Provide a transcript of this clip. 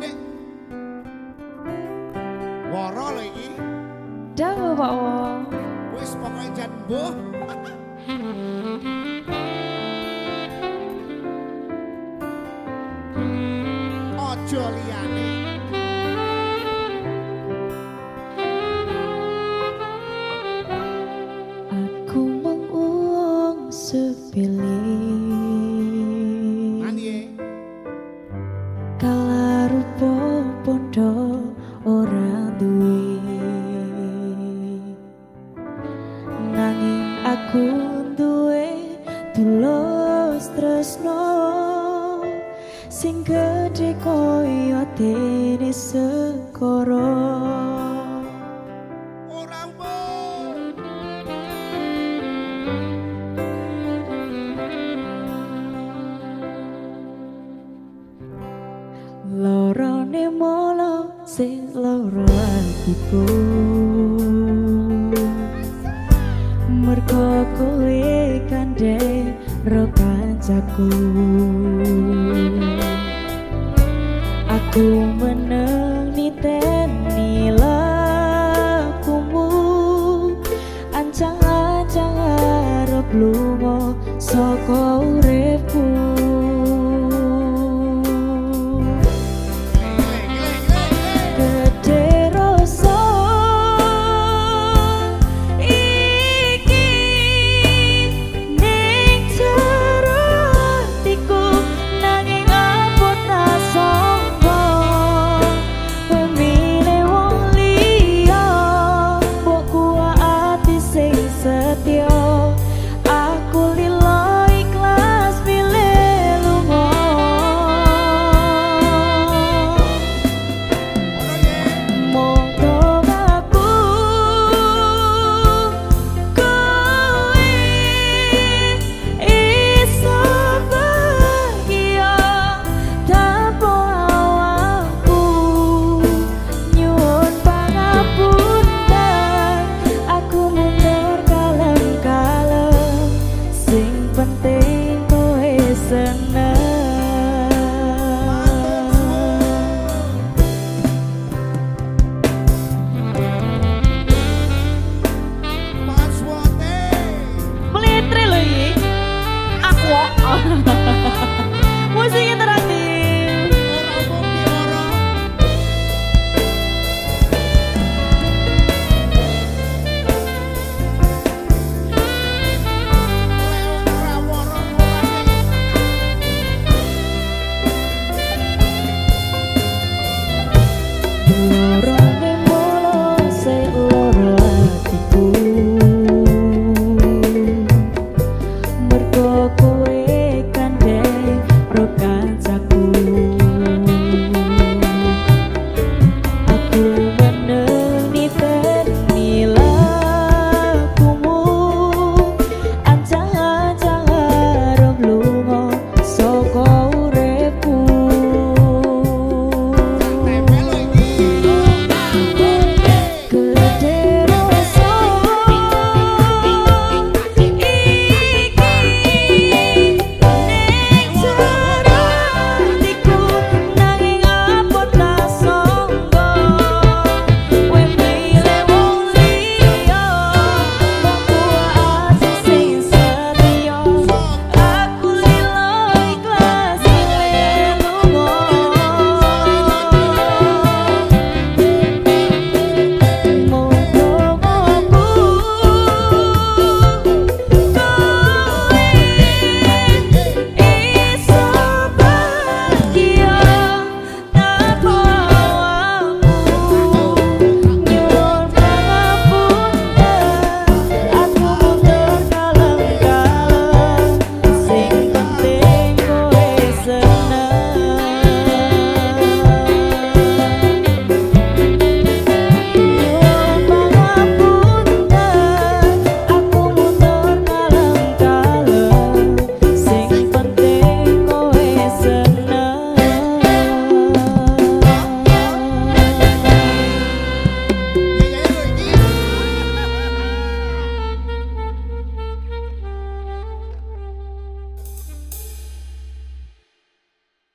nek. Woro lho iki. Dawa Pak Wo. Wis pokoke jan mbuh. Ojo liyane. Rupa pondo ora duwe. Nanging aku duwe tulus tresno sing gedhe koyo dene sekoro. Lorone molo sing loro atiku Mergo kowe kandhe ro kancaku. Aku meneng niteni lakumu. Ancang-ancang arep lunga saka kowe